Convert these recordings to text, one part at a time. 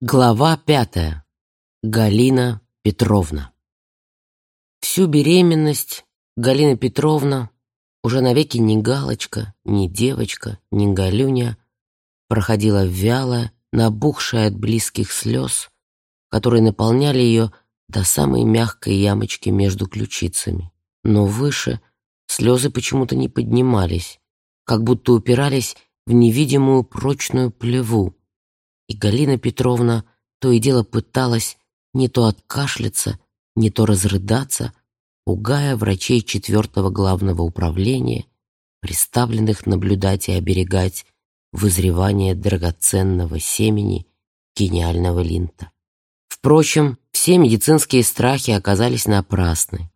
Глава пятая. Галина Петровна. Всю беременность Галина Петровна, уже навеки ни Галочка, ни девочка, ни Галюня, проходила вяло, набухшая от близких слез, которые наполняли ее до самой мягкой ямочки между ключицами. Но выше слезы почему-то не поднимались, как будто упирались в невидимую прочную плеву, и Галина Петровна то и дело пыталась не то откашляться, не то разрыдаться, пугая врачей четвертого главного управления, представленных наблюдать и оберегать вызревание драгоценного семени гениального линта. Впрочем, все медицинские страхи оказались напрасны.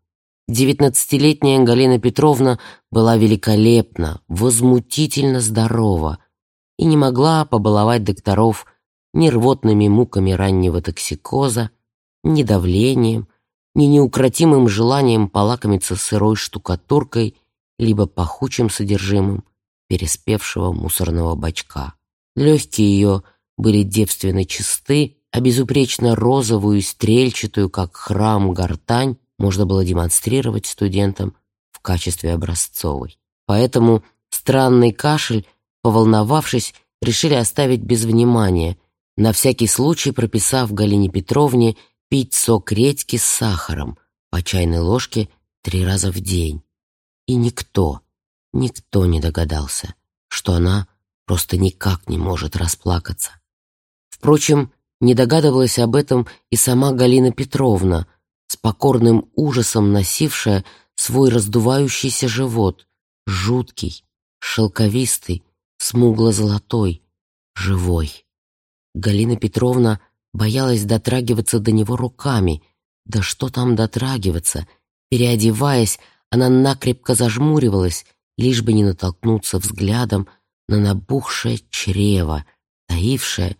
Девятнадцатилетняя Галина Петровна была великолепна, возмутительно здорова и не могла побаловать докторов ни рвотными муками раннего токсикоза, ни давлением, ни неукротимым желанием полакомиться сырой штукатуркой либо пахучим содержимым переспевшего мусорного бачка. Легкие ее были девственно чисты, а безупречно розовую и стрельчатую, как храм, гортань можно было демонстрировать студентам в качестве образцовой. Поэтому странный кашель, поволновавшись, решили оставить без внимания, на всякий случай прописав Галине Петровне пить сок редьки с сахаром по чайной ложке три раза в день. И никто, никто не догадался, что она просто никак не может расплакаться. Впрочем, не догадывалась об этом и сама Галина Петровна, с покорным ужасом носившая свой раздувающийся живот, жуткий, шелковистый, смугло-золотой, живой. Галина Петровна боялась дотрагиваться до него руками. Да что там дотрагиваться? Переодеваясь, она накрепко зажмуривалась, лишь бы не натолкнуться взглядом на набухшее чрево, таившее,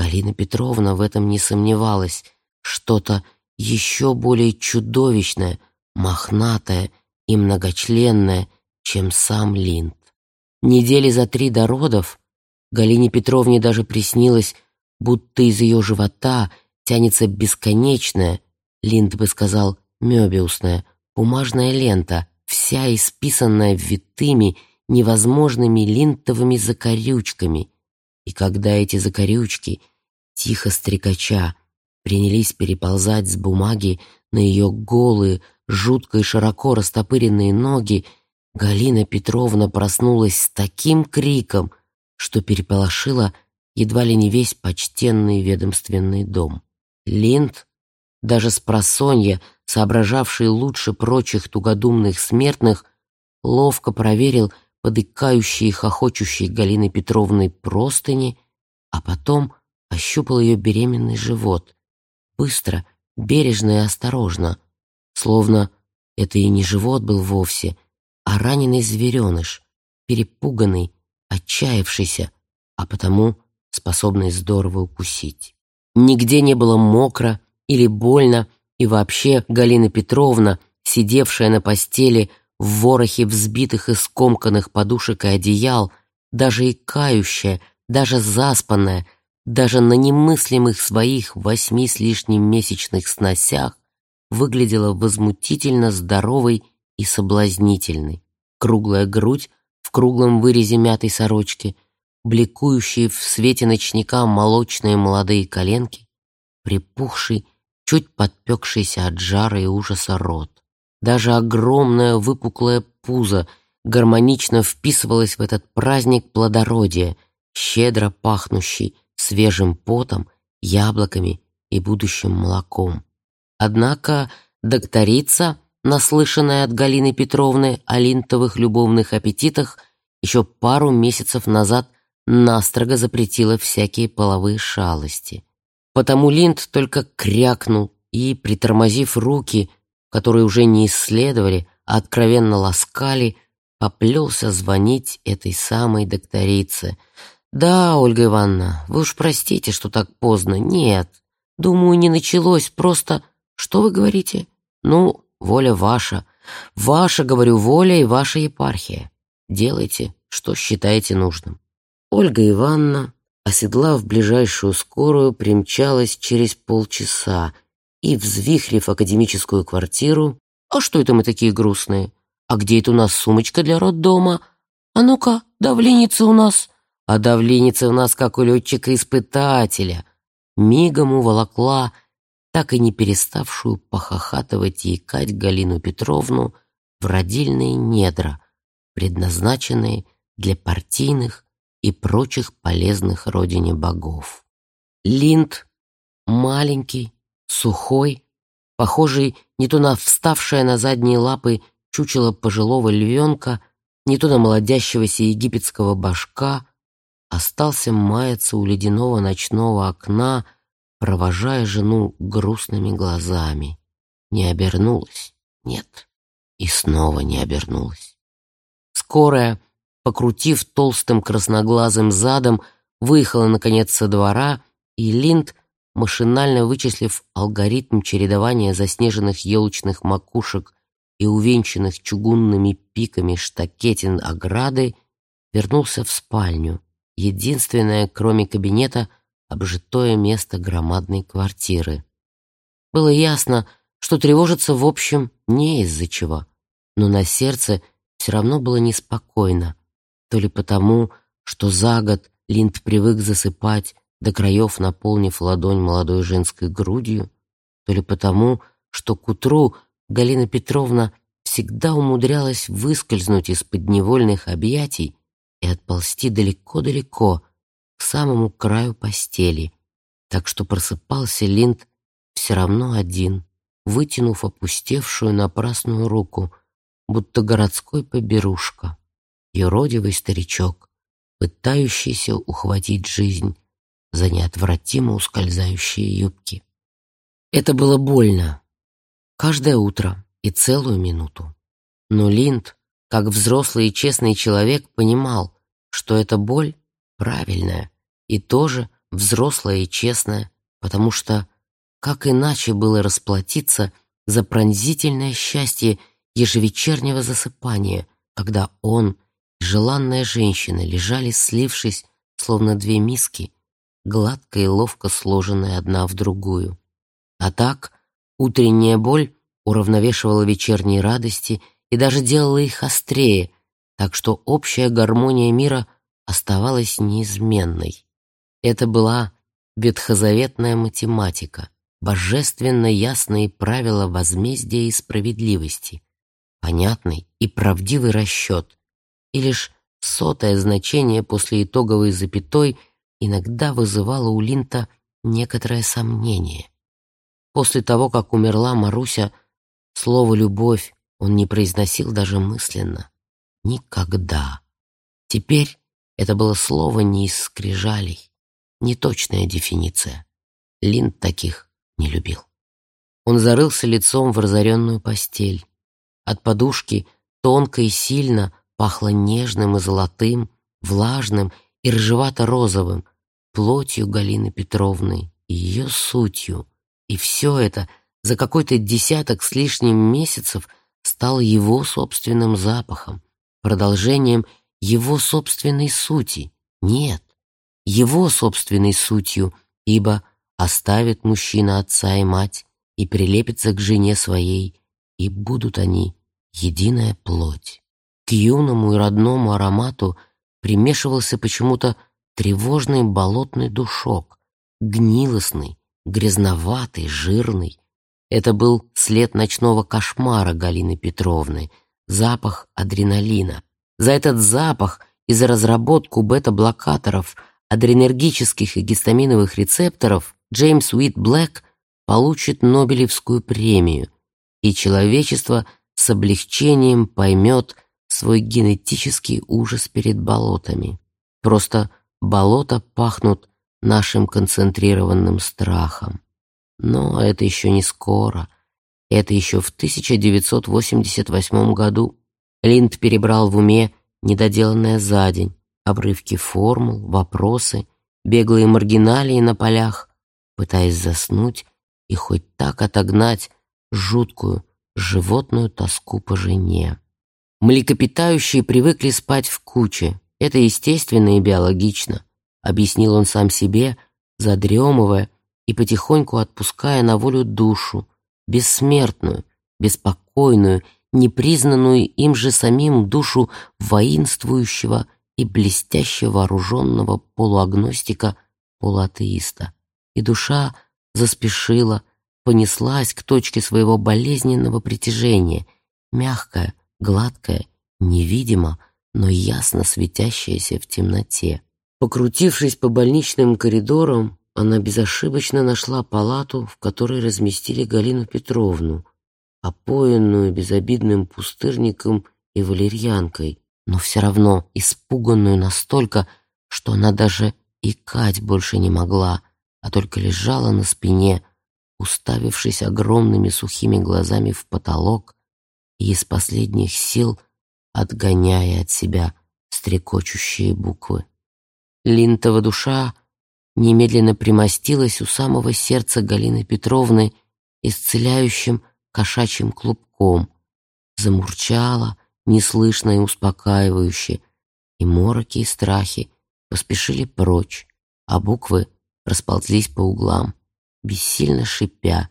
Галина Петровна в этом не сомневалась, что-то еще более чудовищное, мохнатое и многочленное, чем сам Линд. Недели за три до родов Галине Петровне даже приснилось, будто из ее живота тянется бесконечная, Линд бы сказал, мёбиусная, бумажная лента, вся исписанная витыми, невозможными линтовыми закорючками. И когда эти закорючки, тихо стрекача, принялись переползать с бумаги на ее голые, жутко и широко растопыренные ноги, Галина Петровна проснулась с таким криком, что переполошила едва ли не весь почтенный ведомственный дом. Линд, даже с просонья, соображавший лучше прочих тугодумных смертных, ловко проверил подыкающие и хохочущие Галины Петровны простыни, а потом ощупал ее беременный живот. Быстро, бережно и осторожно, словно это и не живот был вовсе, а раненый звереныш, перепуганный, отчаявшийся, а потому способный здорово укусить. Нигде не было мокро или больно, и вообще Галина Петровна, сидевшая на постели в ворохе взбитых и скомканных подушек и одеял, даже и кающая, даже заспанная, даже на немыслимых своих восьми с лишним месячных сносях, выглядела возмутительно здоровой и соблазнительной. Круглая грудь в круглом вырезе мятой сорочки — бликующие в свете ночника молочные молодые коленки, припухший, чуть подпекшийся от жара и ужаса рот. Даже огромное выпуклое пузо гармонично вписывалось в этот праздник плодородия, щедро пахнущий свежим потом, яблоками и будущим молоком. Однако докторица, наслышанная от Галины Петровны о линтовых любовных аппетитах, еще пару месяцев назад настрого запретила всякие половые шалости. Потому Линд только крякнул и, притормозив руки, которые уже не исследовали, а откровенно ласкали, поплелся звонить этой самой докторице. «Да, Ольга Ивановна, вы уж простите, что так поздно. Нет, думаю, не началось, просто... Что вы говорите? Ну, воля ваша. Ваша, говорю, воля и ваша епархия. Делайте, что считаете нужным». Ольга Ивановна оседлав ближайшую скорую, примчалась через полчаса и, взвихрив академическую квартиру, «А что это мы такие грустные? А где это у нас сумочка для роддома? А ну-ка, давленица у нас!» «А давленица у нас, как у летчика-испытателя!» Мигом уволокла так и не переставшую похохатывать и икать Галину Петровну в родильные недра, предназначенные для партийных и прочих полезных родине богов. Линд маленький, сухой, похожий не то на вставшее на задние лапы чучело пожилого львенка, не то на молодящегося египетского башка, остался маяться у ледяного ночного окна, провожая жену грустными глазами. Не обернулась, нет, и снова не обернулась. Скорая, покрутив толстым красноглазым задом, выехала, наконец, со двора, и Линд, машинально вычислив алгоритм чередования заснеженных елочных макушек и увенчанных чугунными пиками штакетин ограды, вернулся в спальню, единственное, кроме кабинета, обжитое место громадной квартиры. Было ясно, что тревожиться в общем не из-за чего, но на сердце все равно было неспокойно, то ли потому, что за год Линд привык засыпать, до краев наполнив ладонь молодой женской грудью, то ли потому, что к утру Галина Петровна всегда умудрялась выскользнуть из подневольных объятий и отползти далеко-далеко, к самому краю постели, так что просыпался Линд все равно один, вытянув опустевшую напрасную руку, будто городской поберушка, юродивый старичок, пытающийся ухватить жизнь за неотвратимо ускользающие юбки. Это было больно. Каждое утро и целую минуту. Но Линд, как взрослый и честный человек, понимал, что эта боль правильная и тоже взрослая и честная, потому что как иначе было расплатиться за пронзительное счастье ежевечернего засыпания, когда он желанная женщина лежали, слившись, словно две миски, гладко и ловко сложенные одна в другую. А так утренняя боль уравновешивала вечерние радости и даже делала их острее, так что общая гармония мира оставалась неизменной. Это была ветхозаветная математика, божественно ясные правила возмездия и справедливости, понятный и правдивый расчет, и лишь сотое значение после итоговой запятой иногда вызывало у Линта некоторое сомнение. После того, как умерла Маруся, слово «любовь» он не произносил даже мысленно. Никогда. Теперь это было слово не из скрижалей, неточная дефиниция. Линд таких не любил. Он зарылся лицом в разоренную постель. От подушки тонко и сильно пахло нежным и золотым, влажным и рыжевато-розовым, плотью Галины Петровны и ее сутью. И все это за какой-то десяток с лишним месяцев стало его собственным запахом, продолжением его собственной сути. Нет, его собственной сутью, ибо оставит мужчина отца и мать и прилепится к жене своей, и будут они единая плоть. К юному и родному аромату примешивался почему-то тревожный болотный душок, гнилостный, грязноватый, жирный. Это был след ночного кошмара Галины Петровны, запах адреналина. За этот запах и за разработку бета-блокаторов, адренергических и гистаминовых рецепторов Джеймс Уит Блэк получит Нобелевскую премию, и человечество – с облегчением поймет свой генетический ужас перед болотами. Просто болота пахнут нашим концентрированным страхом. Но это еще не скоро. Это еще в 1988 году. Линд перебрал в уме недоделанное за день, обрывки формул, вопросы, беглые маргиналии на полях, пытаясь заснуть и хоть так отогнать жуткую, животную тоску по жене. Млекопитающие привыкли спать в куче. Это естественно и биологично. объяснил он сам себе, задремывая и потихоньку отпуская на волю душу, бессмертную, беспокойную, непризнанную им же самим душу воинствующего и блестяще вооруженного полуагностика, полуатеиста. И душа заспешила, понеслась к точке своего болезненного притяжения, мягкая, гладкая, невидимо, но ясно светящаяся в темноте. Покрутившись по больничным коридорам, она безошибочно нашла палату, в которой разместили Галину Петровну, опоенную безобидным пустырником и валерьянкой, но все равно испуганную настолько, что она даже икать больше не могла, а только лежала на спине, уставившись огромными сухими глазами в потолок и из последних сил отгоняя от себя стрекочущие буквы. Линтова душа немедленно примостилась у самого сердца Галины Петровны исцеляющим кошачьим клубком, замурчала неслышно и успокаивающе, и мороки и страхи поспешили прочь, а буквы расползлись по углам, бессильно шипя,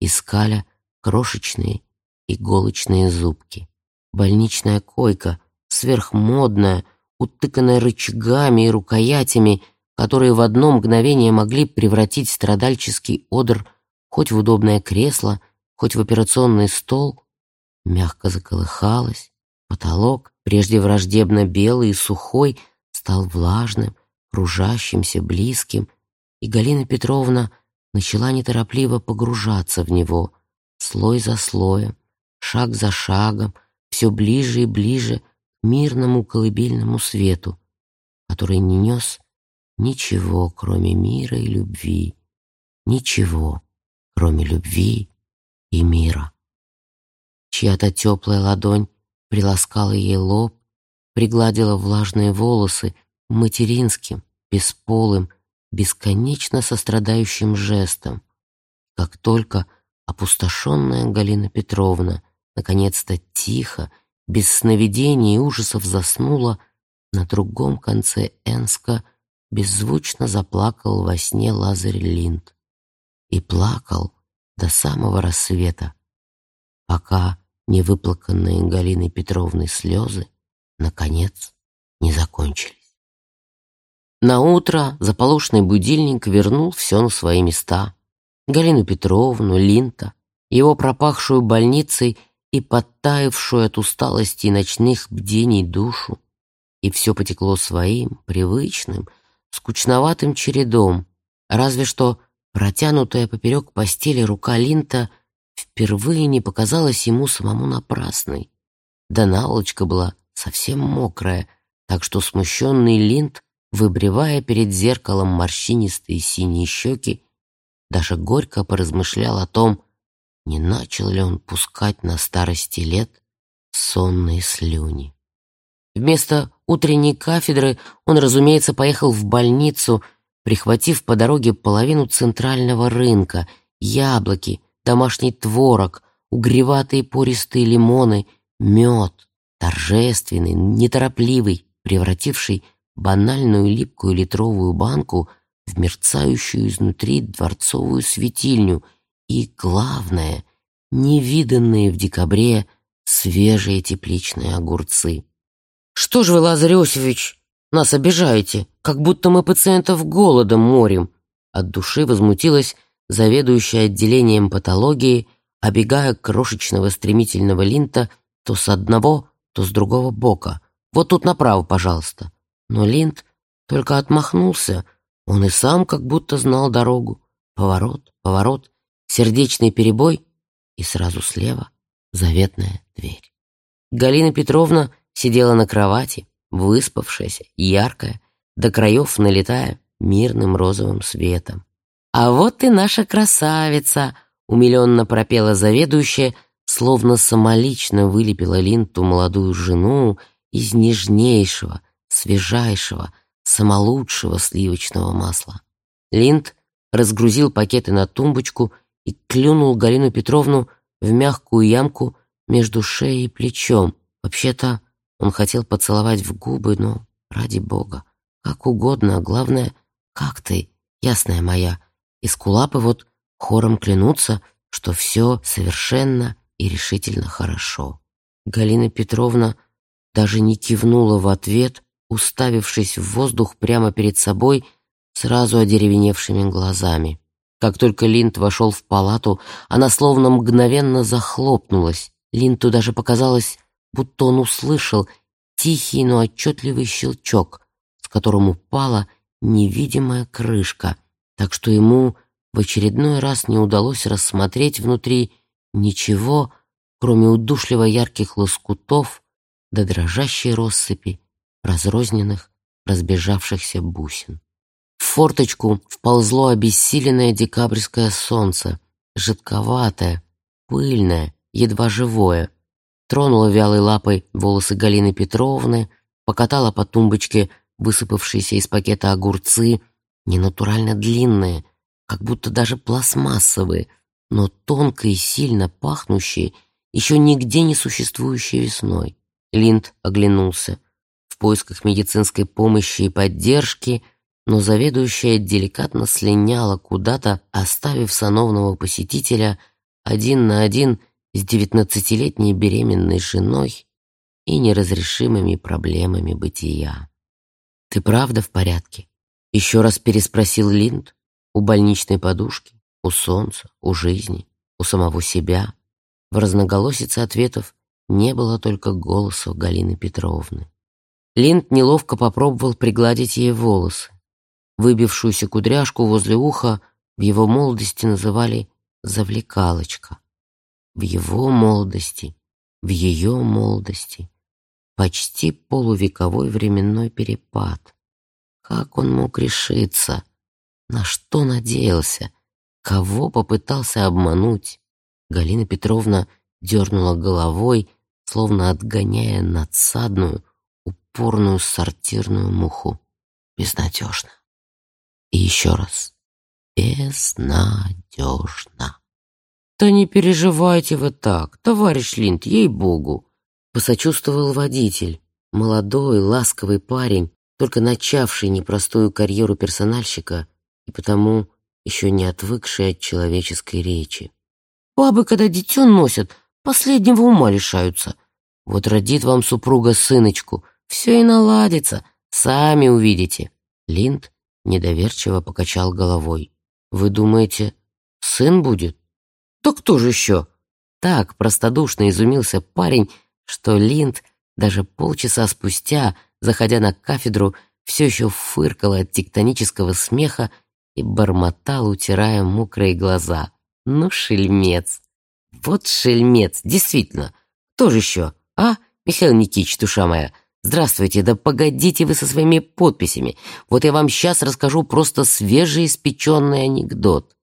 искаля крошечные иголочные зубки. Больничная койка, сверхмодная, утыканная рычагами и рукоятями, которые в одно мгновение могли превратить страдальческий одр хоть в удобное кресло, хоть в операционный стол, мягко заколыхалась, потолок, прежде враждебно белый и сухой, стал влажным, кружащимся, близким, и Галина Петровна начала неторопливо погружаться в него, слой за слоем, шаг за шагом, все ближе и ближе к мирному колыбельному свету, который не нес ничего, кроме мира и любви, ничего, кроме любви и мира. Чья-то теплая ладонь приласкала ей лоб, пригладила влажные волосы материнским, бесполым, бесконечно сострадающим жестом. Как только опустошенная Галина Петровна наконец-то тихо, без сновидений и ужасов заснула, на другом конце Энска беззвучно заплакал во сне Лазарь Линд. И плакал до самого рассвета, пока невыплаканные Галиной Петровной слезы, наконец, не закончились. На утро заполошный будильник вернул все на свои места. Галину Петровну, Линта, его пропахшую больницей и подтаявшую от усталости и ночных бдений душу. И все потекло своим, привычным, скучноватым чередом, разве что протянутая поперек постели рука Линта впервые не показалась ему самому напрасной. Да наволочка была совсем мокрая, так что смущенный Линд Выбривая перед зеркалом морщинистые синие щеки, даже горько поразмышлял о том, не начал ли он пускать на старости лет сонные слюни. Вместо утренней кафедры он, разумеется, поехал в больницу, прихватив по дороге половину центрального рынка, яблоки, домашний творог, угреватые пористые лимоны, мед, торжественный, неторопливый, превративший банальную липкую литровую банку в мерцающую изнутри дворцовую светильню и, главное, невиданные в декабре свежие тепличные огурцы. «Что ж вы, Лазарь Иосифович, нас обижаете, как будто мы пациентов голодом морим!» От души возмутилась заведующая отделением патологии, обегая крошечного стремительного линта то с одного, то с другого бока. «Вот тут направо, пожалуйста». Но Линд только отмахнулся, он и сам как будто знал дорогу. Поворот, поворот, сердечный перебой, и сразу слева заветная дверь. Галина Петровна сидела на кровати, выспавшаяся, яркая, до краев налетая мирным розовым светом. «А вот и наша красавица!» — умиленно пропела заведующая, словно самолично вылепила Линту молодую жену из нежнейшего, свежайшего, самолучшего сливочного масла. Линд разгрузил пакеты на тумбочку и клюнул Галину Петровну в мягкую ямку между шеей и плечом. Вообще-то он хотел поцеловать в губы, но, ради бога, как угодно, а главное, как ты, ясная моя. И скулапы вот хором клянутся, что все совершенно и решительно хорошо. Галина Петровна даже не кивнула в ответ, уставившись в воздух прямо перед собой сразу одеревеневшими глазами. Как только Линд вошел в палату, она словно мгновенно захлопнулась. Линту даже показалось, будто он услышал тихий, но отчетливый щелчок, с которым упала невидимая крышка, так что ему в очередной раз не удалось рассмотреть внутри ничего, кроме удушливо ярких лоскутов до дрожащей россыпи разрозненных, разбежавшихся бусин. Форточку вползло обессиленное декабрьское солнце, жидковатое, пыльное, едва живое. Тронула вялой лапой волосы Галины Петровны, покатала по тумбочке высыпавшиеся из пакета огурцы, ненатурально длинные, как будто даже пластмассовые, но тонко и сильно пахнущие, еще нигде не существующие весной. Линд оглянулся. В поисках медицинской помощи и поддержки — но заведующая деликатно слиняла куда-то, оставив сановного посетителя один на один с девятнадцатилетней беременной женой и неразрешимыми проблемами бытия. «Ты правда в порядке?» — еще раз переспросил Линд. «У больничной подушки, у солнца, у жизни, у самого себя». В разноголосице ответов не было только голоса Галины Петровны. Линд неловко попробовал пригладить ей волосы. Выбившуюся кудряшку возле уха в его молодости называли «завлекалочка». В его молодости, в ее молодости почти полувековой временной перепад. Как он мог решиться? На что надеялся? Кого попытался обмануть? Галина Петровна дернула головой, словно отгоняя надсадную, упорную сортирную муху. Безнадежно. И еще раз. Безнадежно. «Да не переживайте вы так, товарищ Линд, ей-богу!» Посочувствовал водитель, молодой, ласковый парень, только начавший непростую карьеру персональщика и потому еще не отвыкший от человеческой речи. «Бабы, когда дитё носят, последнего ума лишаются. Вот родит вам супруга сыночку, все и наладится, сами увидите». Линд недоверчиво покачал головой. «Вы думаете, сын будет?» «То кто же еще?» Так простодушно изумился парень, что Линд даже полчаса спустя, заходя на кафедру, все еще фыркал от тектонического смеха и бормотал, утирая мокрые глаза. «Ну, шельмец! Вот шельмец! Действительно! Кто же еще, а, Михаил Никитич, душа моя?» Здравствуйте, да погодите вы со своими подписями. Вот я вам сейчас расскажу просто свежеиспеченный анекдот.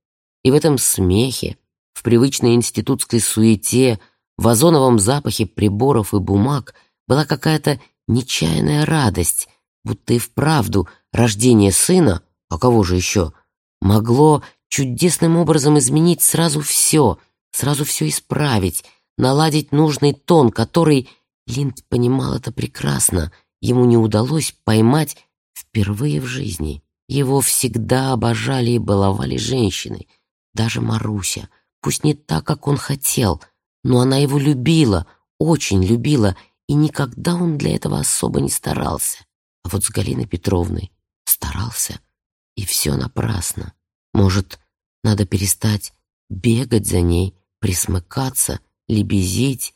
И в этом смехе, в привычной институтской суете, в озоновом запахе приборов и бумаг была какая-то нечаянная радость, будто и вправду рождение сына, а кого же еще, могло чудесным образом изменить сразу все, сразу все исправить, наладить нужный тон, который Линд понимал это прекрасно. Ему не удалось поймать впервые в жизни. Его всегда обожали и баловали женщины. Даже Маруся. Пусть не так, как он хотел, но она его любила, очень любила, и никогда он для этого особо не старался. А вот с Галиной Петровной старался. И все напрасно. Может, надо перестать бегать за ней, присмыкаться, лебезить.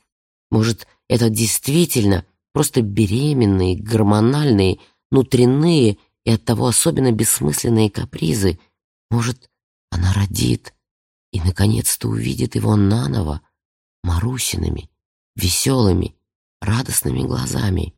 Может, это действительно просто беременные, гормональные, внутренние и оттого особенно бессмысленные капризы. Может, она родит и наконец-то увидит его наново, Марусиными, веселыми, радостными глазами.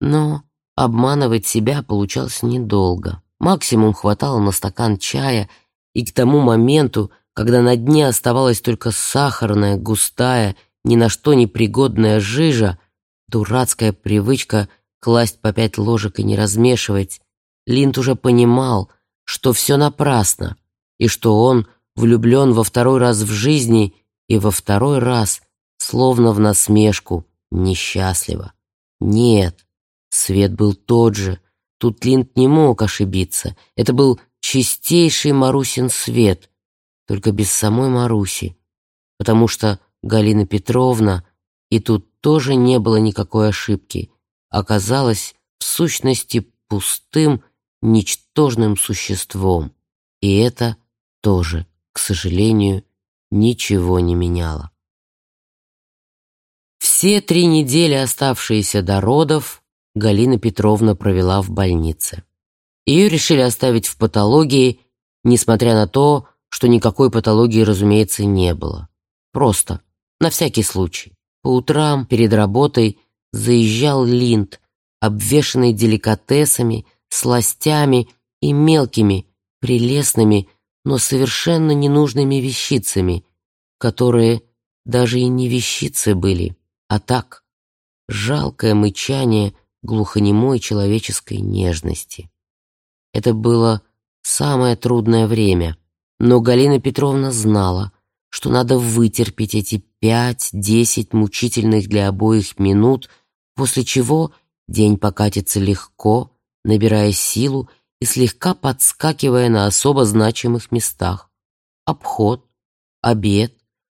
Но обманывать себя получалось недолго. Максимум хватало на стакан чая, и к тому моменту, когда на дне оставалась только сахарная, густая ни на что не пригодная жижа, дурацкая привычка класть по пять ложек и не размешивать, Линд уже понимал, что все напрасно, и что он влюблен во второй раз в жизни и во второй раз, словно в насмешку, несчастливо. Нет, свет был тот же, Тут Линд не мог ошибиться. Это был чистейший Марусин свет, только без самой Маруси, потому что Галина Петровна, и тут тоже не было никакой ошибки, оказалась в сущности пустым, ничтожным существом. И это тоже, к сожалению, ничего не меняло. Все три недели, оставшиеся до родов, Галина Петровна провела в больнице. Ее решили оставить в патологии, несмотря на то, что никакой патологии, разумеется, не было. Просто, на всякий случай. По утрам, перед работой, заезжал Линд, обвешанный деликатесами, сластями и мелкими, прелестными, но совершенно ненужными вещицами, которые даже и не вещицы были, а так, жалкое мычание глухонемой человеческой нежности. Это было самое трудное время, но Галина Петровна знала, что надо вытерпеть эти пять-десять мучительных для обоих минут, после чего день покатится легко, набирая силу и слегка подскакивая на особо значимых местах. Обход, обед,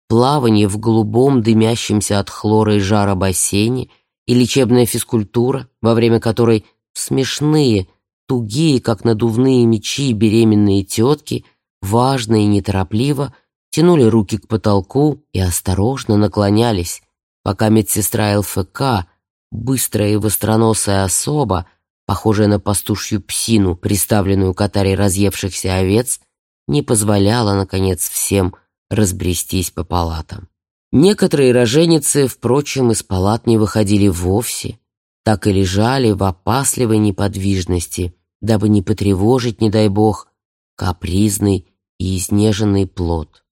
плавание в голубом дымящемся от хлора и жара бассейне и лечебная физкультура, во время которой смешные, тугие, как надувные мечи, беременные тетки, важно и неторопливо тянули руки к потолку и осторожно наклонялись, пока медсестра ЛФК, быстрая и востроносая особа, похожая на пастушью псину, приставленную к отаре разъевшихся овец, не позволяла, наконец, всем разбрестись по палатам. Некоторые роженицы, впрочем, из палат не выходили вовсе, так и лежали в опасливой неподвижности, дабы не потревожить, не дай бог, капризный и изнеженный плод.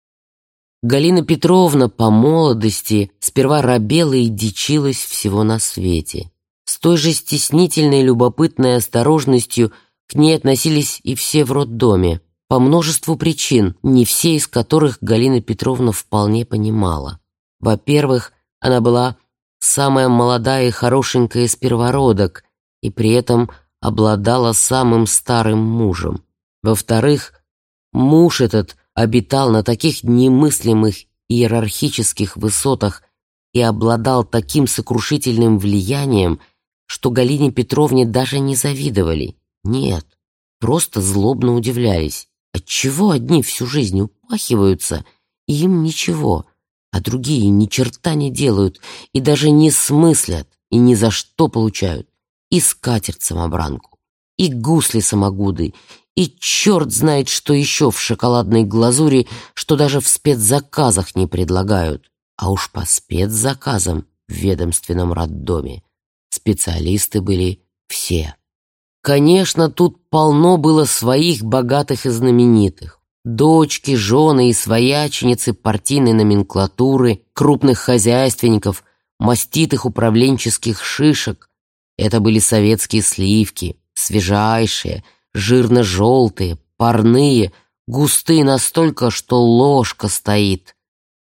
Галина Петровна по молодости сперва робела и дичилась всего на свете. С той же стеснительной любопытной осторожностью к ней относились и все в роддоме, по множеству причин, не все из которых Галина Петровна вполне понимала. Во-первых, она была самая молодая и хорошенькая из первородок, и при этом обладала самым старым мужем. Во-вторых, муж этот обитал на таких немыслимых иерархических высотах и обладал таким сокрушительным влиянием, что Галине Петровне даже не завидовали. Нет, просто злобно удивлялись. Отчего одни всю жизнь упахиваются, и им ничего, а другие ни черта не делают и даже не смыслят, и ни за что получают. И скатерть самобранку, и гусли самогуды, и черт знает, что еще в шоколадной глазури, что даже в спецзаказах не предлагают. А уж по спецзаказам в ведомственном роддоме специалисты были все. Конечно, тут полно было своих богатых и знаменитых. Дочки, жены и свояченицы партийной номенклатуры, крупных хозяйственников, маститых управленческих шишек. Это были советские сливки, свежайшие, жирно-желтые, парные, густые настолько, что ложка стоит.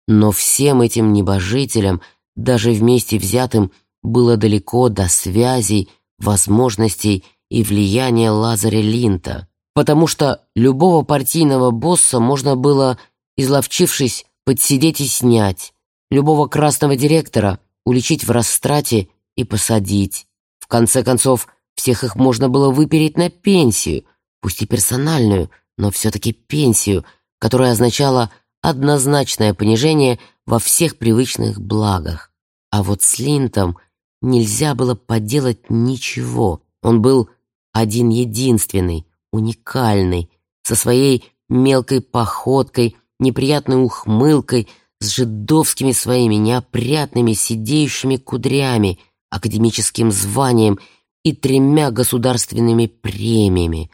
Но всем этим небожителям, даже вместе взятым, было далеко до связей, возможностей и влияния Лазаря Линта, потому что любого партийного босса можно было, изловчившись, подсидеть и снять, любого красного директора уличить в растрате и посадить. В конце концов, всех их можно было выпереть на пенсию, пусть и персональную, но все-таки пенсию, которая означала однозначное понижение во всех привычных благах. А вот с Линтом нельзя было поделать ничего. Он был один-единственный, уникальный, со своей мелкой походкой, неприятной ухмылкой, с жидовскими своими неопрятными сидеющими кудрями, академическим званием и тремя государственными премиями,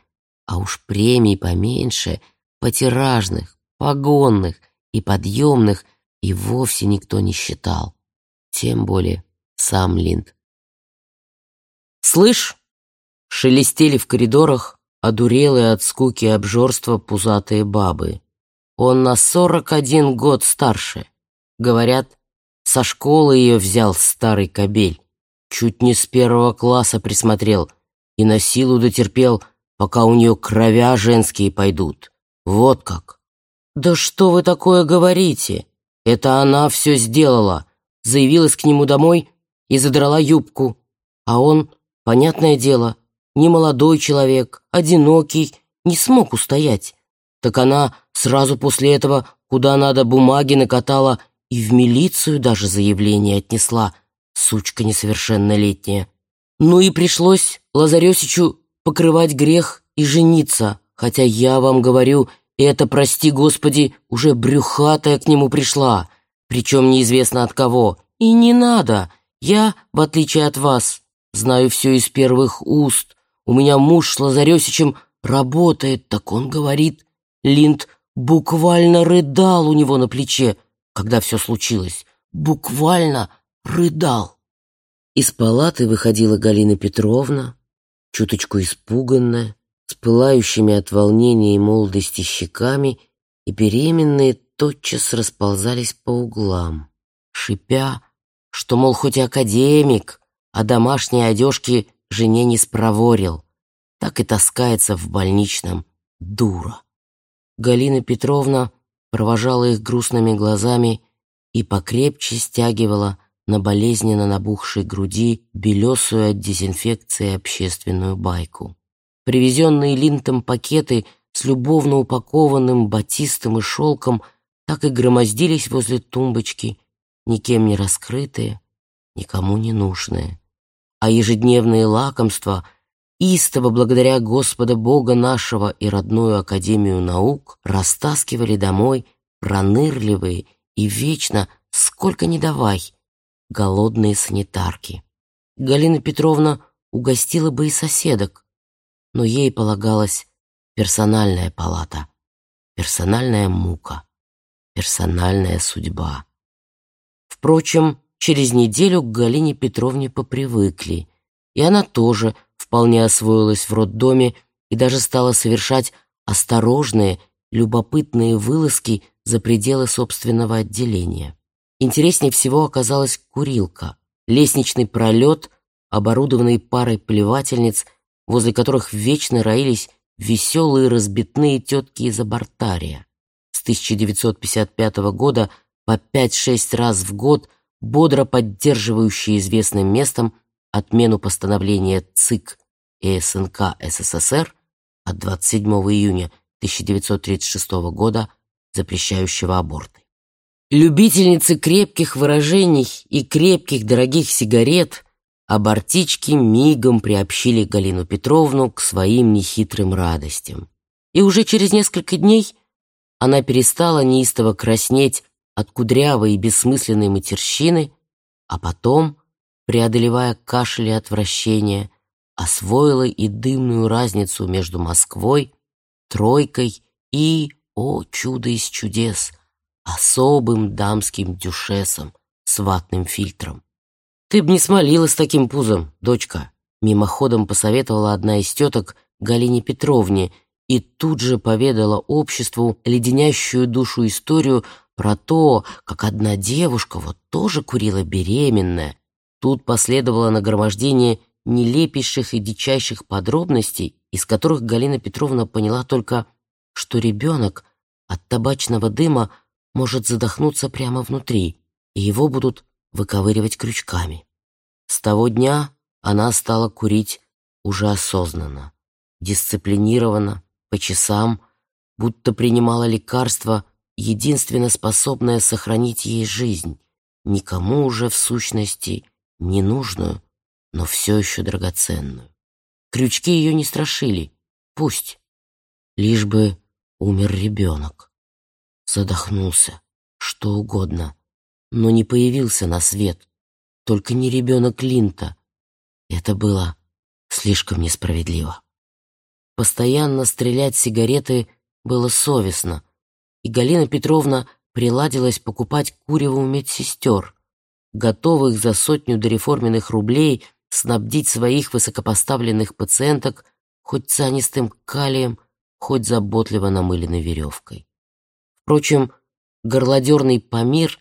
а уж премий поменьше, потиражных, погонных и подъемных и вовсе никто не считал, тем более сам Линд. «Слышь!» — шелестели в коридорах одурелые от скуки и обжорства пузатые бабы. «Он на сорок один год старше. Говорят, со школы ее взял старый кобель. Чуть не с первого класса присмотрел. и на силу дотерпел, пока у нее кровя женские пойдут. Вот как. «Да что вы такое говорите? Это она все сделала!» Заявилась к нему домой и задрала юбку. А он, понятное дело, не молодой человек, одинокий, не смог устоять. Так она сразу после этого куда надо бумаги накатала и в милицию даже заявление отнесла, сучка несовершеннолетняя. Ну и пришлось Лазаресичу покрывать грех и жениться, хотя я вам говорю, это, прости господи, уже брюхатая к нему пришла, причем неизвестно от кого. И не надо, я, в отличие от вас, знаю все из первых уст. У меня муж с Лазаресичем работает, так он говорит. Линд буквально рыдал у него на плече, когда все случилось. Буквально рыдал. Из палаты выходила Галина Петровна, чуточку испуганная, с пылающими от волнения и молодости щеками, и беременные тотчас расползались по углам, шипя, что, мол, хоть и академик, а домашние одежки жене не спроворил, так и таскается в больничном дура. Галина Петровна провожала их грустными глазами и покрепче стягивала на болезненно набухшей груди белесую от дезинфекции общественную байку. Привезенные линтом пакеты с любовно упакованным батистом и шелком так и громоздились возле тумбочки, никем не раскрытые, никому не нужные. А ежедневные лакомства, истово благодаря Господа Бога нашего и родную Академию наук, растаскивали домой пронырливые и вечно, сколько ни давай, голодные санитарки. Галина Петровна угостила бы и соседок, но ей полагалась персональная палата, персональная мука, персональная судьба. Впрочем, через неделю к Галине Петровне попривыкли, и она тоже вполне освоилась в роддоме и даже стала совершать осторожные, любопытные вылазки за пределы собственного отделения. Интереснее всего оказалась курилка, лестничный пролет, оборудованный парой плевательниц, возле которых вечно роились веселые разбитные тетки из абортария. С 1955 года по 5-6 раз в год бодро поддерживающие известным местом отмену постановления ЦИК и СНК СССР от 27 июня 1936 года, запрещающего аборты. Любительницы крепких выражений и крепких дорогих сигарет абортички мигом приобщили Галину Петровну к своим нехитрым радостям. И уже через несколько дней она перестала неистово краснеть от кудрявой и бессмысленной матерщины, а потом, преодолевая кашель и отвращение, освоила и дымную разницу между Москвой, Тройкой и, о чудо из чудес, особым дамским дюшесом с ватным фильтром. «Ты б не смолила таким пузом, дочка», мимоходом посоветовала одна из теток Галине Петровне и тут же поведала обществу леденящую душу историю про то, как одна девушка вот тоже курила беременная. Тут последовало нагромождение нелепейших и дичайших подробностей, из которых Галина Петровна поняла только, что ребенок от табачного дыма может задохнуться прямо внутри, и его будут выковыривать крючками. С того дня она стала курить уже осознанно, дисциплинированно, по часам, будто принимала лекарство, единственно способное сохранить ей жизнь, никому уже в сущности не нужную, но все еще драгоценную. Крючки ее не страшили, пусть, лишь бы умер ребенок задохнулся, что угодно, но не появился на свет, только не ребенок Линта. Это было слишком несправедливо. Постоянно стрелять сигареты было совестно, и Галина Петровна приладилась покупать курево у медсестер, готовых за сотню дореформенных рублей снабдить своих высокопоставленных пациенток хоть цианистым калием, хоть заботливо намыленной веревкой. Впрочем, горлодерный Памир,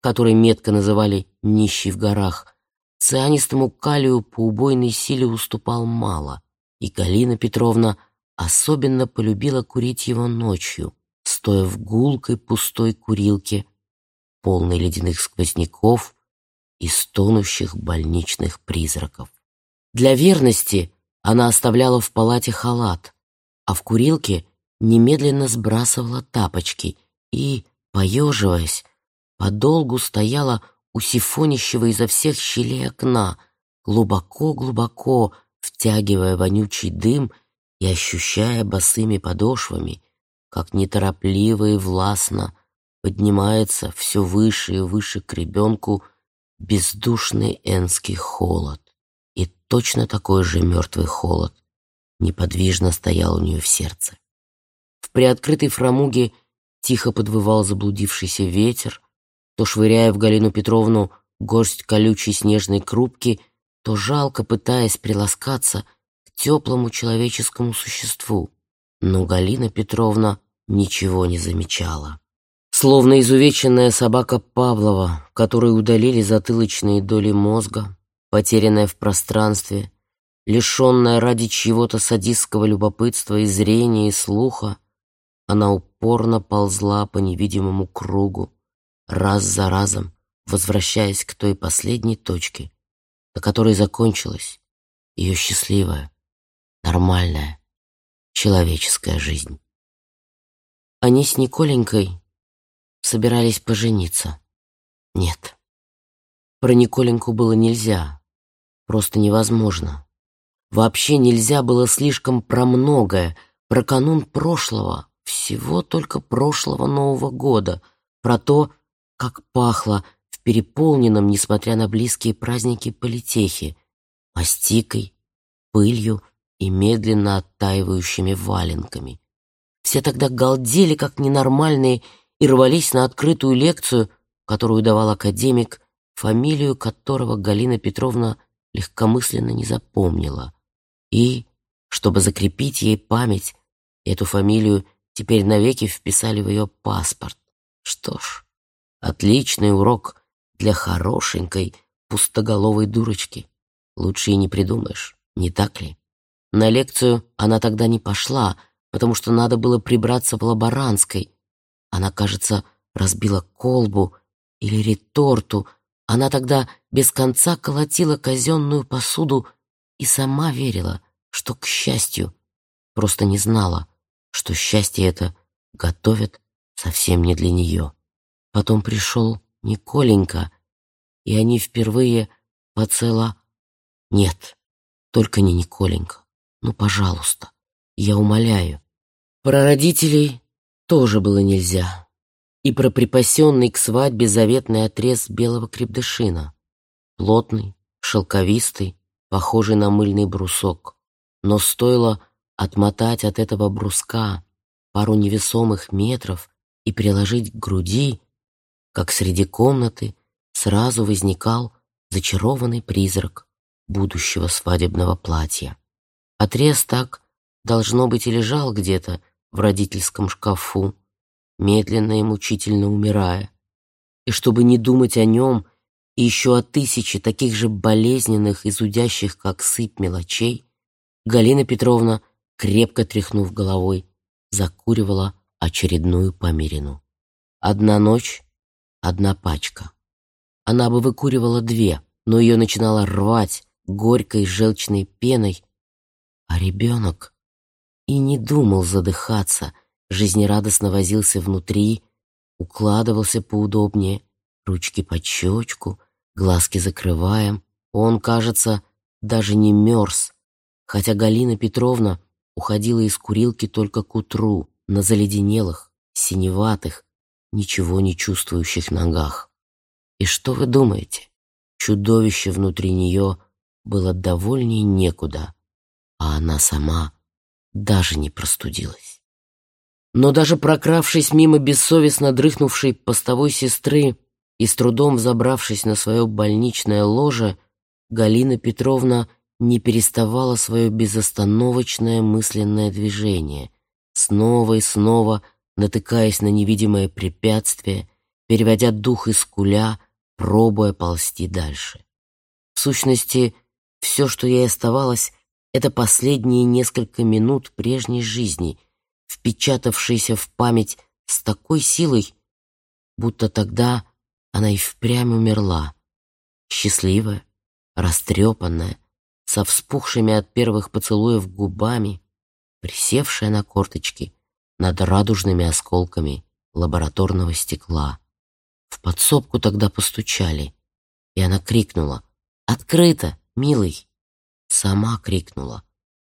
который метко называли «нищий в горах», цианистому калию по убойной силе уступал мало. и Галина Петровна особенно полюбила курить его ночью, стоя в гулкой пустой курилке, полной ледяных сквозняков и стонущих больничных призраков. Для верности она оставляла в палате халат, а в курилке немедленно сбрасывала тапочки и, поеживаясь, подолгу стояла у сифонищего изо всех щелей окна, глубоко-глубоко втягивая вонючий дым и ощущая босыми подошвами, как неторопливо и властно поднимается все выше и выше к ребенку бездушный энский холод. И точно такой же мертвый холод неподвижно стоял у нее в сердце. В приоткрытой фрамуге тихо подвывал заблудившийся ветер, то швыряя в Галину Петровну горсть колючей снежной крупки, то жалко пытаясь приласкаться к теплому человеческому существу. Но Галина Петровна ничего не замечала. Словно изувеченная собака Павлова, которой удалили затылочные доли мозга, потерянная в пространстве, лишенная ради чьего-то садистского любопытства и зрения, и слуха, она упорно ползла по невидимому кругу, раз за разом возвращаясь к той последней точке, на которой закончилась ее счастливая, нормальная, человеческая жизнь. Они с Николенькой собирались пожениться. Нет, про Николеньку было нельзя, просто невозможно. Вообще нельзя было слишком про многое, про канун прошлого, всего только прошлого Нового года, про то, как пахло в переполненном, несмотря на близкие праздники, политехе, мастикой, пылью и медленно оттаивающими валенками. Все тогда галдели, как ненормальные, и рвались на открытую лекцию, которую давал академик, фамилию которого Галина Петровна легкомысленно не запомнила. И, чтобы закрепить ей память, эту фамилию теперь навеки вписали в ее паспорт. Что ж, Отличный урок для хорошенькой, пустоголовой дурочки. Лучше и не придумаешь, не так ли? На лекцию она тогда не пошла, потому что надо было прибраться в лаборантской. Она, кажется, разбила колбу или реторту. Она тогда без конца колотила казенную посуду и сама верила, что к счастью, просто не знала, что счастье это готовят совсем не для нее. Потом пришел Николенька, и они впервые поцела... Нет, только не Николенька. Ну, пожалуйста, я умоляю. Про родителей тоже было нельзя. И про припасенный к свадьбе заветный отрез белого крепдышина. Плотный, шелковистый, похожий на мыльный брусок. Но стоило отмотать от этого бруска пару невесомых метров и приложить к груди, как среди комнаты сразу возникал зачарованный призрак будущего свадебного платья. Отрез так, должно быть, и лежал где-то в родительском шкафу, медленно и мучительно умирая. И чтобы не думать о нем и еще о тысяче таких же болезненных и зудящих, как сыпь мелочей, Галина Петровна, крепко тряхнув головой, закуривала очередную померину. Одна ночь одна пачка. Она бы выкуривала две, но ее начинала рвать горькой желчной пеной, а ребенок и не думал задыхаться, жизнерадостно возился внутри, укладывался поудобнее, ручки под щечку, глазки закрываем. Он, кажется, даже не мерз, хотя Галина Петровна уходила из курилки только к утру, на заледенелых, синеватых, ничего не чувствующих ногах. И что вы думаете? Чудовище внутри нее было довольнее некуда, а она сама даже не простудилась. Но даже прокравшись мимо бессовестно дрыхнувшей постовой сестры и с трудом взобравшись на свое больничное ложе, Галина Петровна не переставала свое безостановочное мысленное движение, снова и снова – натыкаясь на невидимое препятствие, переводя дух из куля, пробуя ползти дальше. В сущности, все, что ей оставалось, Это последние несколько минут прежней жизни, впечатавшиеся в память с такой силой, будто тогда она и впрямь умерла, счастливая, растрепанная, со вспухшими от первых поцелуев губами, присевшая на корточки над радужными осколками лабораторного стекла. В подсобку тогда постучали, и она крикнула «Открыто, милый!» Сама крикнула,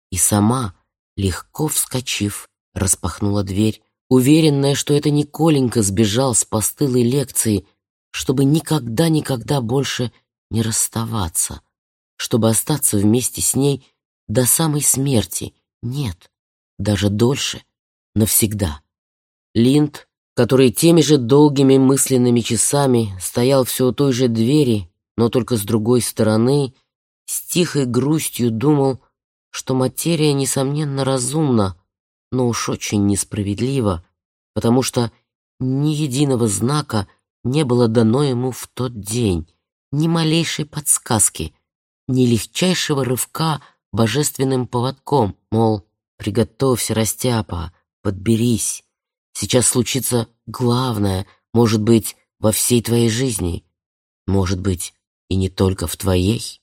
и сама, легко вскочив, распахнула дверь, уверенная, что это не Коленька сбежал с постылой лекции, чтобы никогда-никогда больше не расставаться чтобы остаться вместе с ней до самой смерти. Нет, даже дольше, навсегда. Линд, который теми же долгими мысленными часами стоял все у той же двери, но только с другой стороны, с тихой грустью думал, что материя, несомненно, разумна, но уж очень несправедлива, потому что ни единого знака не было дано ему в тот день, ни малейшей подсказки — ни легчайшего рывка божественным поводком, мол, приготовься, растяпа, подберись. Сейчас случится главное, может быть, во всей твоей жизни, может быть, и не только в твоей.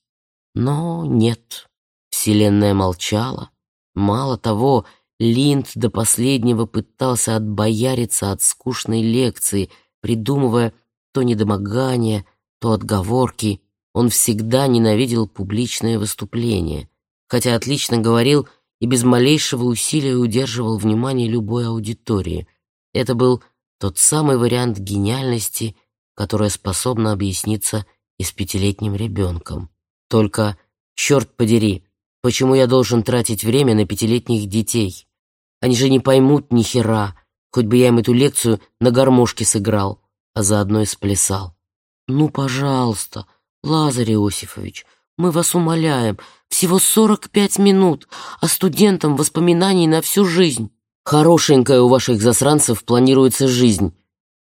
Но нет, Вселенная молчала. Мало того, Линд до последнего пытался отбояриться от скучной лекции, придумывая то недомогание, то отговорки, он всегда ненавидел публичные выступления, хотя отлично говорил и без малейшего усилия удерживал внимание любой аудитории. Это был тот самый вариант гениальности, которая способна объясниться и с пятилетним ребенком. Только, черт подери, почему я должен тратить время на пятилетних детей? Они же не поймут ни хера, хоть бы я им эту лекцию на гармошке сыграл, а заодно и сплясал. Ну, пожалуйста, «Лазарь Иосифович, мы вас умоляем, всего сорок пять минут, а студентам воспоминаний на всю жизнь. Хорошенькая у ваших засранцев планируется жизнь,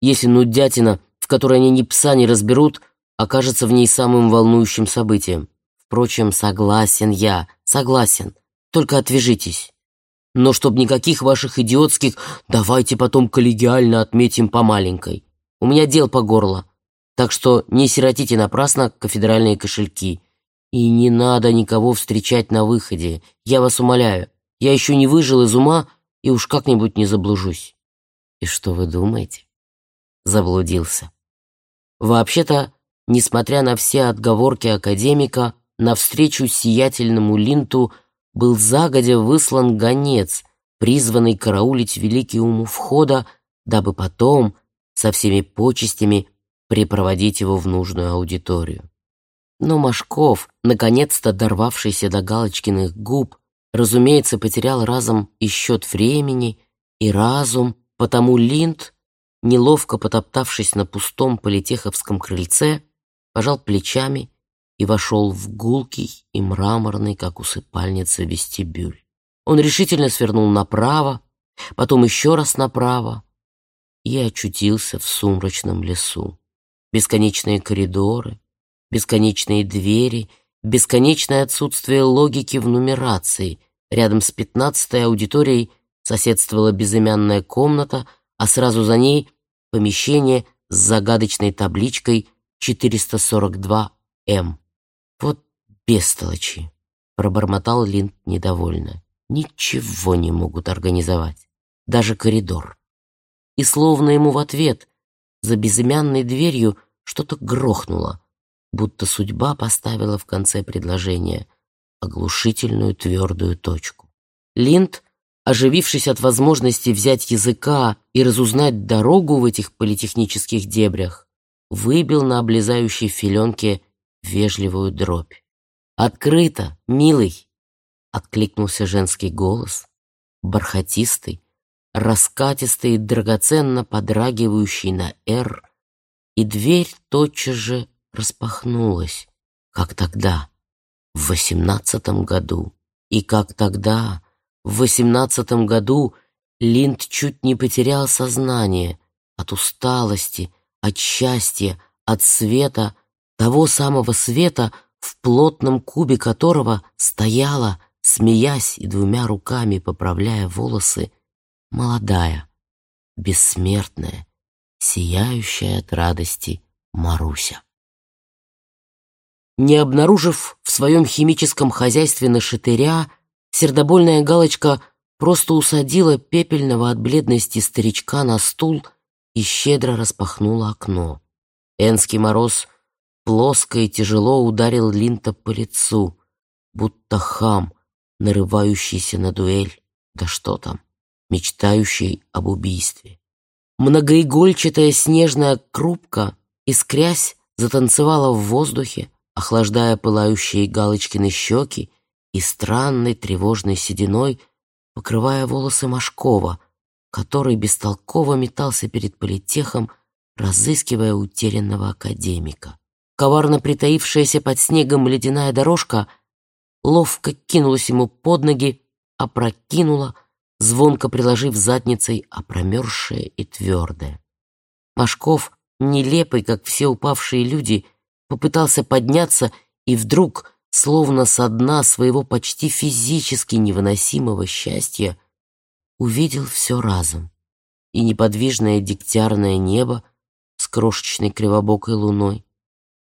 если нудятина, в которой они ни пса не разберут, окажется в ней самым волнующим событием. Впрочем, согласен я, согласен, только отвяжитесь. Но чтоб никаких ваших идиотских «давайте потом коллегиально отметим по маленькой». У меня дел по горло. Так что не сиротите напрасно кафедральные кошельки. И не надо никого встречать на выходе. Я вас умоляю. Я еще не выжил из ума и уж как-нибудь не заблужусь. И что вы думаете? Заблудился. Вообще-то, несмотря на все отговорки академика, навстречу сиятельному линту был загодя выслан гонец, призванный караулить великий ум у входа, дабы потом, со всеми почестями, припроводить его в нужную аудиторию. Но Машков, наконец-то дорвавшийся до Галочкиных губ, разумеется, потерял разом и счет времени, и разум, потому Линд, неловко потоптавшись на пустом политеховском крыльце, пожал плечами и вошел в гулкий и мраморный, как усыпальница, вестибюль. Он решительно свернул направо, потом еще раз направо и очутился в сумрачном лесу бесконечные коридоры, бесконечные двери, бесконечное отсутствие логики в нумерации. Рядом с пятнадцатой аудиторией соседствовала безымянная комната, а сразу за ней помещение с загадочной табличкой 442М. «Вот бестолочи!» — пробормотал Линд недовольно. «Ничего не могут организовать, даже коридор». И словно ему в ответ за безымянной дверью что-то грохнуло, будто судьба поставила в конце предложения оглушительную твердую точку. Линд, оживившись от возможности взять языка и разузнать дорогу в этих политехнических дебрях, выбил на облезающей филенке вежливую дробь. «Открыто, милый!» — откликнулся женский голос, бархатистый, раскатистый и драгоценно подрагивающий на «Р», и дверь тотчас же распахнулась, как тогда, в восемнадцатом году. И как тогда, в восемнадцатом году, Линд чуть не потерял сознание от усталости, от счастья, от света, того самого света, в плотном кубе которого стояла, смеясь и двумя руками поправляя волосы, молодая, бессмертная, сияющая от радости Маруся. Не обнаружив в своем химическом хозяйстве нашатыря, сердобольная галочка просто усадила пепельного от бледности старичка на стул и щедро распахнула окно. Энский мороз плоско и тяжело ударил Линта по лицу, будто хам, нарывающийся на дуэль, да что там, мечтающий об убийстве. Многоигольчатая снежная крупка, искрясь, затанцевала в воздухе, охлаждая пылающие галочкины щеки и странной тревожной сединой, покрывая волосы Машкова, который бестолково метался перед политехом, разыскивая утерянного академика. Коварно притаившаяся под снегом ледяная дорожка ловко кинулась ему под ноги, опрокинула, звонко приложив задницей опромерзшее и твердое. Машков, нелепый, как все упавшие люди, попытался подняться и вдруг, словно со дна своего почти физически невыносимого счастья, увидел все разом. И неподвижное дегтярное небо с крошечной кривобокой луной,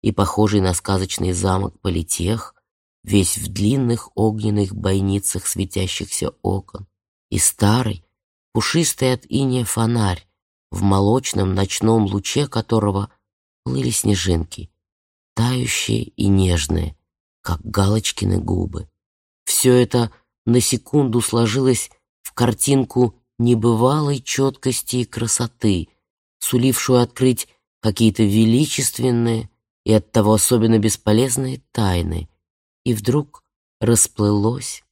и похожий на сказочный замок политех, весь в длинных огненных бойницах светящихся окон, и старый, пушистый от иния фонарь, в молочном ночном луче которого плыли снежинки, тающие и нежные, как галочкины губы. Все это на секунду сложилось в картинку небывалой четкости и красоты, сулившую открыть какие-то величественные и оттого особенно бесполезные тайны, и вдруг расплылось,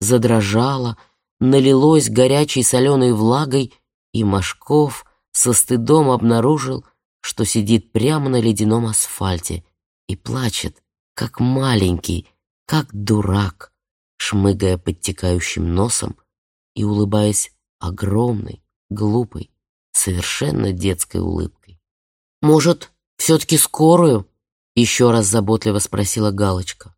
задрожало, налилось горячей соленой влагой, и Машков со стыдом обнаружил, что сидит прямо на ледяном асфальте и плачет, как маленький, как дурак, шмыгая подтекающим носом и улыбаясь огромной, глупой, совершенно детской улыбкой. «Может, все-таки скорую?» — еще раз заботливо спросила Галочка.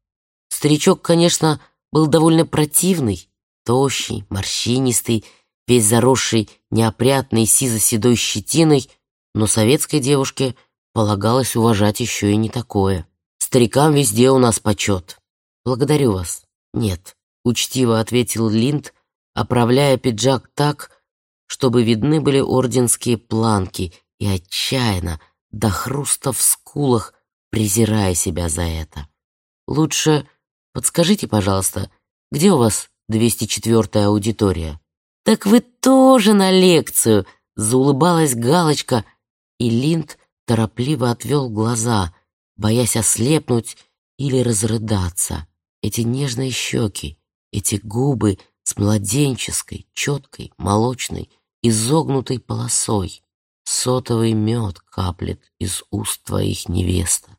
Старичок, конечно, был довольно противный, тощий, морщинистый, весь заросший неопрятной сизо-седой щетиной, но советской девушке полагалось уважать еще и не такое. Старикам везде у нас почет. Благодарю вас. Нет, учтиво ответил Линд, оправляя пиджак так, чтобы видны были орденские планки, и отчаянно, до хруста в скулах, презирая себя за это. Лучше подскажите, пожалуйста, где у вас 204-я аудитория? Так вы тоже на лекцию, заулыбалась Галочка, и Линд торопливо отвел глаза, боясь ослепнуть или разрыдаться. Эти нежные щеки, эти губы с младенческой, четкой, молочной, изогнутой полосой. Сотовый мед каплет из уст твоих невеста.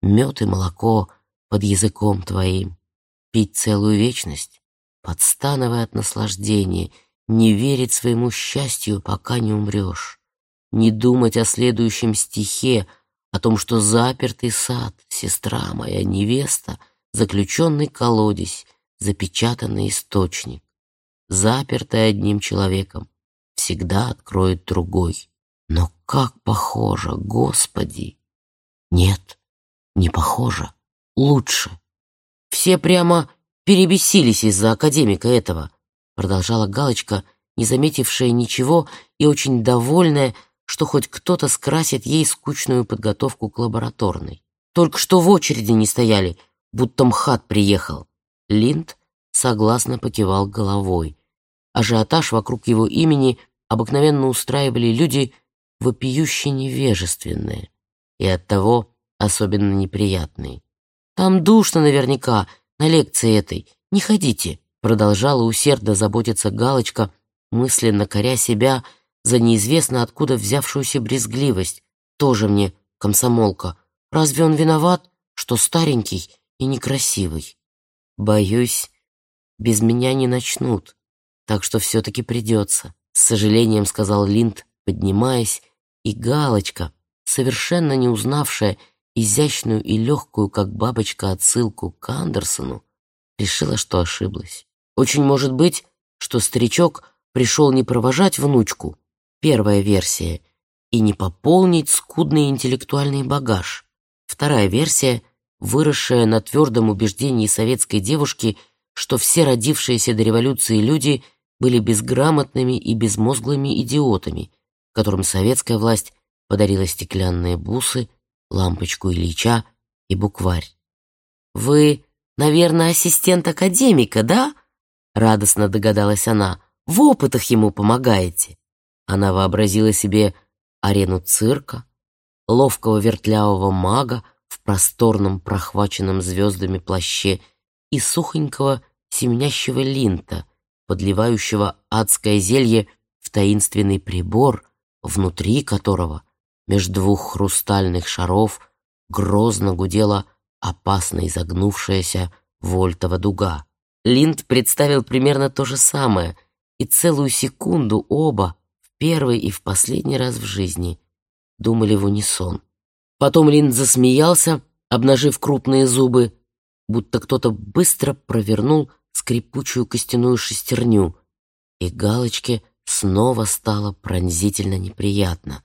Мед и молоко под языком твоим. Пить целую вечность, подстановая от наслаждения, не верить своему счастью, пока не умрешь. Не думать о следующем стихе, о том, что запертый сад, сестра моя невеста, заключенный колодец, запечатанный источник, запертый одним человеком, всегда откроет другой. Но как похоже, Господи! Нет, не похоже, лучше. Все прямо перебесились из-за академика этого, продолжала Галочка, не заметившая ничего и очень довольная, что хоть кто-то скрасит ей скучную подготовку к лабораторной. Только что в очереди не стояли, будто МХАТ приехал. Линд согласно покивал головой. Ажиотаж вокруг его имени обыкновенно устраивали люди вопиюще невежественные и оттого особенно неприятные. «Там душно наверняка, на лекции этой. Не ходите», продолжала усердно заботиться Галочка, мысленно коря себя за неизвестно откуда взявшуюся брезгливость. Тоже мне комсомолка. Разве он виноват, что старенький и некрасивый? Боюсь, без меня не начнут, так что все-таки придется, с сожалением сказал Линд, поднимаясь, и Галочка, совершенно не узнавшая изящную и легкую, как бабочка, отсылку к Андерсону, решила, что ошиблась. Очень может быть, что старичок пришел не провожать внучку, первая версия, и не пополнить скудный интеллектуальный багаж. Вторая версия, выросшая на твердом убеждении советской девушки, что все родившиеся до революции люди были безграмотными и безмозглыми идиотами, которым советская власть подарила стеклянные бусы, лампочку Ильича и букварь. «Вы, наверное, ассистент академика, да?» — радостно догадалась она. «В опытах ему помогаете». Она вообразила себе арену цирка, ловкого вертлявого мага в просторном, прохваченном звездами плаще и сухонького семенящего линта, подливающего адское зелье в таинственный прибор, внутри которого, между двух хрустальных шаров, грозно гудела опасно изогнувшаяся вольтова дуга. Линд представил примерно то же самое, и целую секунду оба первый и в последний раз в жизни, думали в унисон. Потом Линд засмеялся, обнажив крупные зубы, будто кто-то быстро провернул скрипучую костяную шестерню, и галочке снова стало пронзительно неприятно,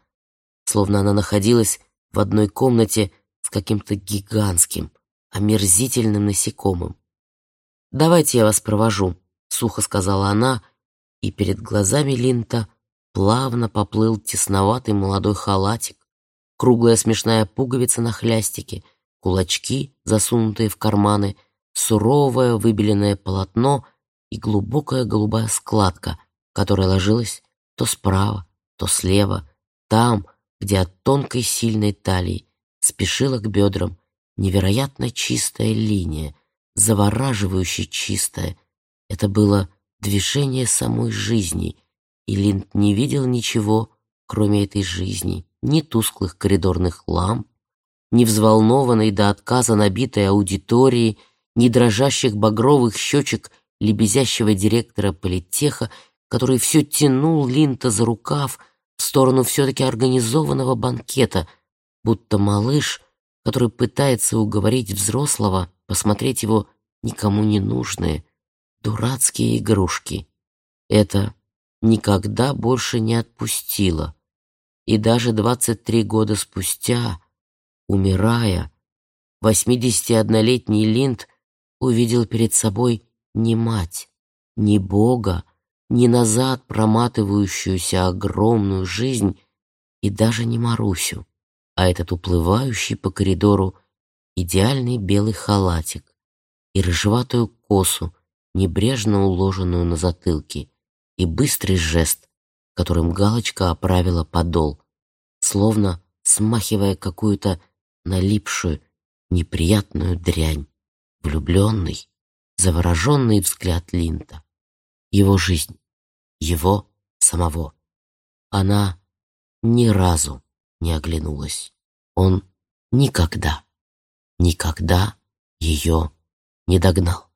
словно она находилась в одной комнате с каким-то гигантским, омерзительным насекомым. «Давайте я вас провожу», — сухо сказала она, и перед глазами Линта плавно поплыл тесноватый молодой халатик, круглая смешная пуговица на хлястике, кулачки, засунутые в карманы, суровое выбеленное полотно и глубокая голубая складка, которая ложилась то справа, то слева, там, где от тонкой сильной талии спешила к бедрам невероятно чистая линия, завораживающе чистая. Это было движение самой жизни, и Линд не видел ничего, кроме этой жизни, ни тусклых коридорных ламп, ни взволнованной до отказа набитой аудитории, ни дрожащих багровых щечек лебезящего директора политеха, который все тянул Линта за рукав в сторону все-таки организованного банкета, будто малыш, который пытается уговорить взрослого посмотреть его никому не нужные, дурацкие игрушки. Это никогда больше не отпустила. И даже 23 года спустя, умирая, 81-летний Линд увидел перед собой не мать, не Бога, не назад проматывающуюся огромную жизнь и даже не Марусю, а этот уплывающий по коридору идеальный белый халатик и рыжеватую косу, небрежно уложенную на затылке, и быстрый жест, которым галочка оправила подол, словно смахивая какую-то налипшую, неприятную дрянь. Влюбленный, завороженный взгляд Линта. Его жизнь, его самого. Она ни разу не оглянулась. Он никогда, никогда ее не догнал.